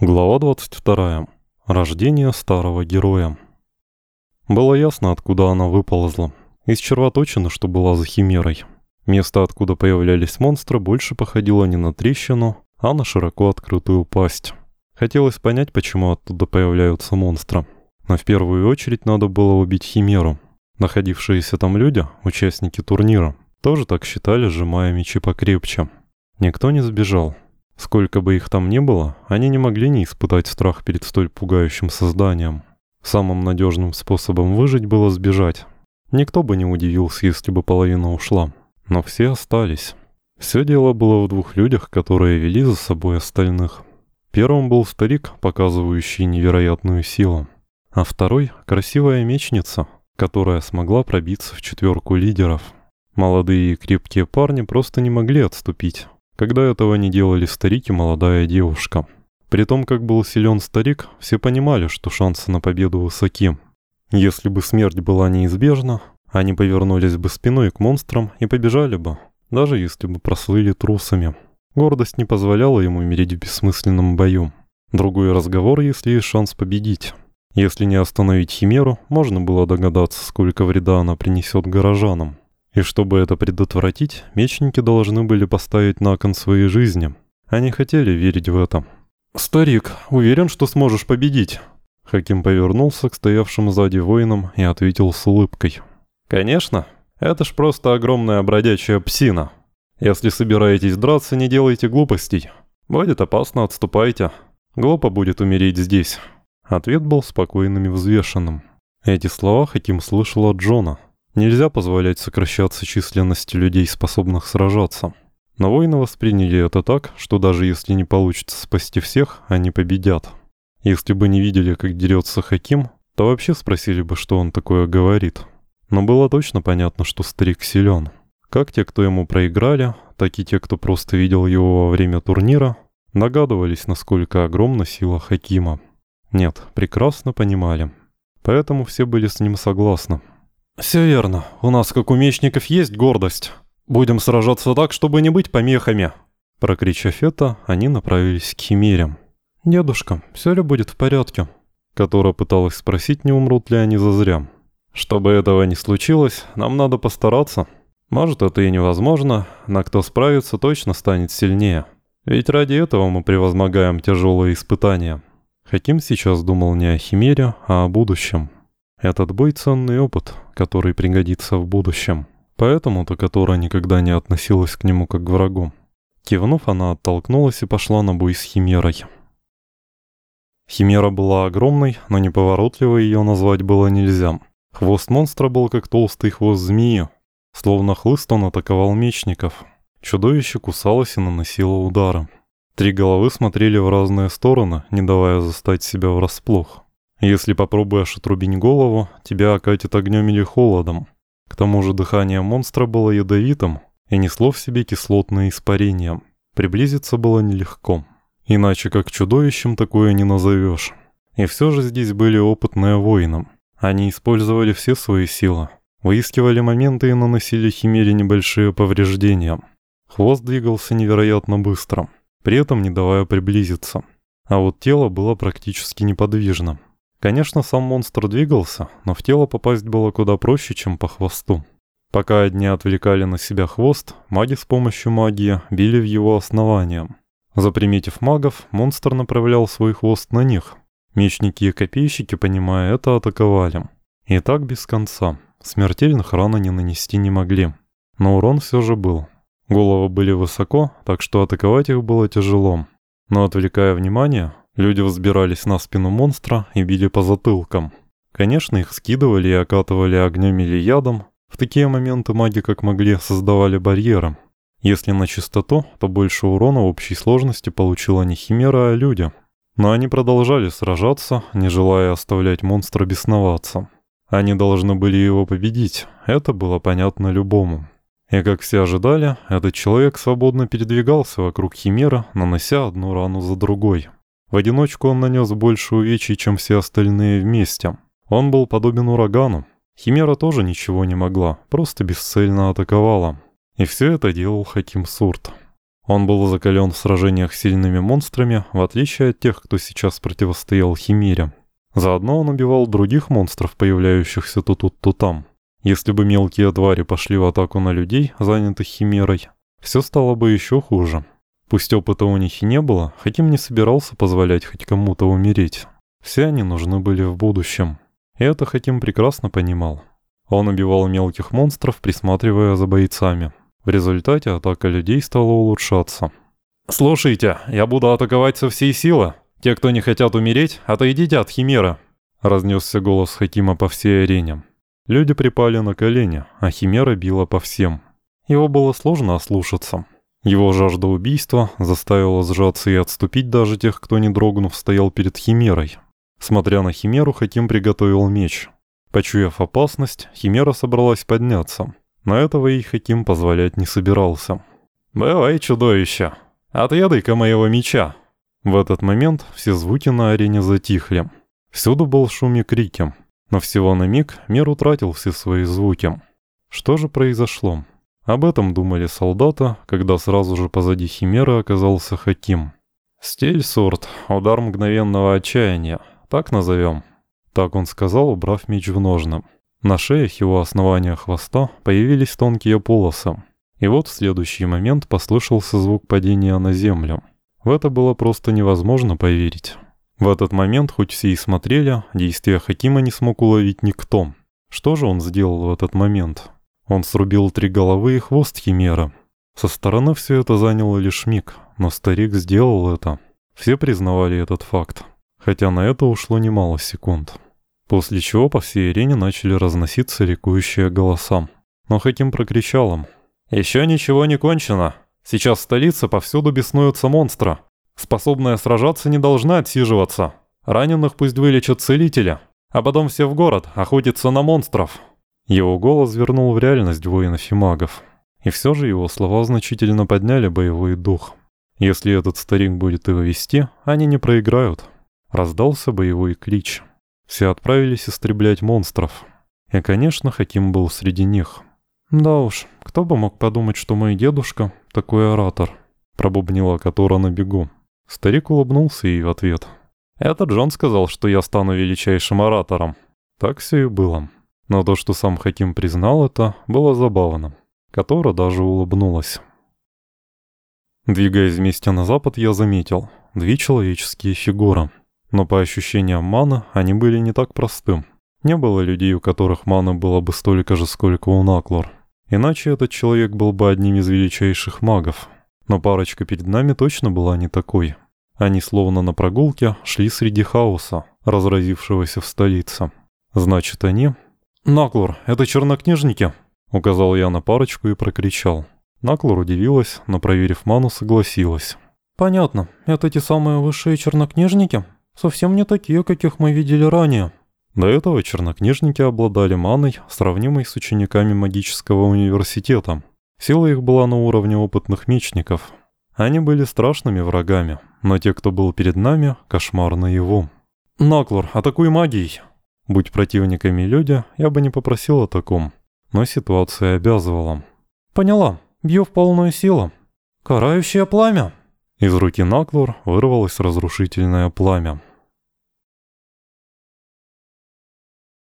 Глава 22. Рождение старого героя. Было ясно, откуда она выползла. Из червоточины, что была за химерой. Место, откуда появлялись монстры, больше походило не на трещину, а на широко открытую пасть. Хотелось понять, почему оттуда появляются монстры. Но в первую очередь надо было убить химеру. Находившиеся там люди, участники турнира, тоже так считали, сжимая мечи покрепче. Никто не сбежал. Сколько бы их там ни было, они не могли не испытать страх перед столь пугающим созданием. Самым надежным способом выжить было сбежать. Никто бы не удивился, если бы половина ушла. Но все остались. Все дело было в двух людях, которые вели за собой остальных. Первым был старик, показывающий невероятную силу. А второй — красивая мечница, которая смогла пробиться в четверку лидеров. Молодые и крепкие парни просто не могли отступить когда этого не делали старик и молодая девушка. При том, как был силен старик, все понимали, что шансы на победу высоки. Если бы смерть была неизбежна, они повернулись бы спиной к монстрам и побежали бы, даже если бы прослыли трусами. Гордость не позволяла ему умереть в бессмысленном бою. Другой разговор, если есть шанс победить. Если не остановить Химеру, можно было догадаться, сколько вреда она принесет горожанам. И чтобы это предотвратить, мечники должны были поставить на кон своей жизни. Они хотели верить в это. «Старик, уверен, что сможешь победить?» Хаким повернулся к стоявшим сзади воинам и ответил с улыбкой. «Конечно. Это ж просто огромная бродячая псина. Если собираетесь драться, не делайте глупостей. Будет опасно, отступайте. Глупо будет умереть здесь». Ответ был спокойным и взвешенным. Эти слова Хаким слышал от Джона. Нельзя позволять сокращаться численности людей, способных сражаться. Но воины восприняли это так, что даже если не получится спасти всех, они победят. Если бы не видели, как дерется Хаким, то вообще спросили бы, что он такое говорит. Но было точно понятно, что старик силен. Как те, кто ему проиграли, так и те, кто просто видел его во время турнира, догадывались, насколько огромна сила Хакима. Нет, прекрасно понимали. Поэтому все были с ним согласны. «Все верно. У нас, как у мечников, есть гордость. Будем сражаться так, чтобы не быть помехами». Прокричав это, они направились к Химере. «Дедушка, все ли будет в порядке?» Которая пыталась спросить, не умрут ли они зазря. «Чтобы этого не случилось, нам надо постараться. Может, это и невозможно, но кто справится, точно станет сильнее. Ведь ради этого мы превозмогаем тяжелые испытания». Хаким сейчас думал не о Химере, а о будущем. Этот бой — ценный опыт, который пригодится в будущем. Поэтому-то Котора никогда не относилась к нему как к врагу. Кивнув, она оттолкнулась и пошла на бой с Химерой. Химера была огромной, но неповоротливой ее назвать было нельзя. Хвост монстра был как толстый хвост змеи. Словно хлыст он атаковал мечников. Чудовище кусалось и наносило удары. Три головы смотрели в разные стороны, не давая застать себя врасплох. Если попробуешь отрубить голову, тебя окатит огнем или холодом. К тому же дыхание монстра было ядовитым и несло в себе кислотное испарение. Приблизиться было нелегко. Иначе как чудовищем такое не назовешь. И все же здесь были опытные воины. Они использовали все свои силы. Выискивали моменты и наносили химере небольшие повреждения. Хвост двигался невероятно быстро, при этом не давая приблизиться. А вот тело было практически неподвижно. Конечно, сам монстр двигался, но в тело попасть было куда проще, чем по хвосту. Пока одни отвлекали на себя хвост, маги с помощью магии били в его основание. Заприметив магов, монстр направлял свой хвост на них. Мечники и копейщики, понимая это, атаковали. И так без конца. Смертельных ран они нанести не могли. Но урон все же был. Головы были высоко, так что атаковать их было тяжело. Но отвлекая внимание, Люди взбирались на спину монстра и били по затылкам. Конечно, их скидывали и окатывали огнем или ядом. В такие моменты маги как могли создавали барьеры. Если на чистоту, то больше урона в общей сложности получила не Химера, а люди. Но они продолжали сражаться, не желая оставлять монстра бесноваться. Они должны были его победить, это было понятно любому. И как все ожидали, этот человек свободно передвигался вокруг Химера, нанося одну рану за другой. В одиночку он нанес больше увечий, чем все остальные вместе. Он был подобен урагану. Химера тоже ничего не могла, просто бесцельно атаковала. И все это делал Хаким Сурт. Он был закален в сражениях с сильными монстрами, в отличие от тех, кто сейчас противостоял Химере. Заодно он убивал других монстров, появляющихся то тут, то там. Если бы мелкие твари пошли в атаку на людей, занятых Химерой, все стало бы еще хуже. Пусть опыта у них и не было, Хаким не собирался позволять хоть кому-то умереть. Все они нужны были в будущем. И это Хаким прекрасно понимал. Он убивал мелких монстров, присматривая за бойцами. В результате атака людей стала улучшаться. «Слушайте, я буду атаковать со всей силы. Те, кто не хотят умереть, отойдите от Химера», — разнесся голос Хакима по всей арене. Люди припали на колени, а Химера била по всем. Его было сложно ослушаться. Его жажда убийства заставила сжаться и отступить даже тех, кто, не дрогнув, стоял перед Химерой. Смотря на Химеру, Хаким приготовил меч. Почуяв опасность, Химера собралась подняться. Но этого ей Хаким позволять не собирался. «Бывай, чудовище! Отъедай-ка моего меча!» В этот момент все звуки на арене затихли. Всюду был шум и крики. Но всего на миг мир утратил все свои звуки. Что же произошло? Об этом думали солдаты, когда сразу же позади Химеры оказался Хаким. «Стиль сорт, удар мгновенного отчаяния, так назовем». Так он сказал, убрав меч в ножны. На шеях его основания хвоста появились тонкие полосы. И вот в следующий момент послышался звук падения на землю. В это было просто невозможно поверить. В этот момент, хоть все и смотрели, действия Хакима не смог уловить никто. Что же он сделал в этот момент? Он срубил три головы и хвост Химера. Со стороны все это заняло лишь миг, но старик сделал это. Все признавали этот факт, хотя на это ушло немало секунд. После чего по всей арене начали разноситься ликующие голоса. Но Хаким прокричал им. «Еще ничего не кончено. Сейчас в столице повсюду беснуются монстры. Способная сражаться не должна отсиживаться. Раненых пусть вылечат целители, а потом все в город охотиться на монстров». Его голос вернул в реальность воинов и магов. И все же его слова значительно подняли боевой дух. Если этот старик будет его вести, они не проиграют. Раздался боевой клич. Все отправились истреблять монстров. И, конечно, Хаким был среди них. «Да уж, кто бы мог подумать, что мой дедушка такой оратор?» Пробубнила Котора на бегу. Старик улыбнулся ей в ответ. «Это Джон сказал, что я стану величайшим оратором». Так все и было. Но то, что сам Хаким признал это, было забавно. Котора даже улыбнулась. Двигаясь вместе на запад, я заметил две человеческие фигуры — но по ощущениям маны они были не так простым. Не было людей, у которых маны было бы столько же, сколько у Наклор. Иначе этот человек был бы одним из величайших магов. Но парочка перед нами точно была не такой. Они словно на прогулке шли среди хаоса, разразившегося в столице. Значит, они... «Наклор, это чернокнижники!» Указал я на парочку и прокричал. Наклор удивилась, но, проверив ману, согласилась. «Понятно. Это те самые высшие чернокнижники?» Совсем не такие, каких мы видели ранее. До этого чернокнижники обладали маной, сравнимой с учениками магического университета. Сила их была на уровне опытных мечников. Они были страшными врагами, но те, кто был перед нами, кошмар наяву. «Наклор, атакуй магией!» Будь противниками люди, я бы не попросил о таком, но ситуация обязывала. «Поняла, бью в полную силу. Карающее пламя!» Из руки Наклор вырвалось разрушительное пламя.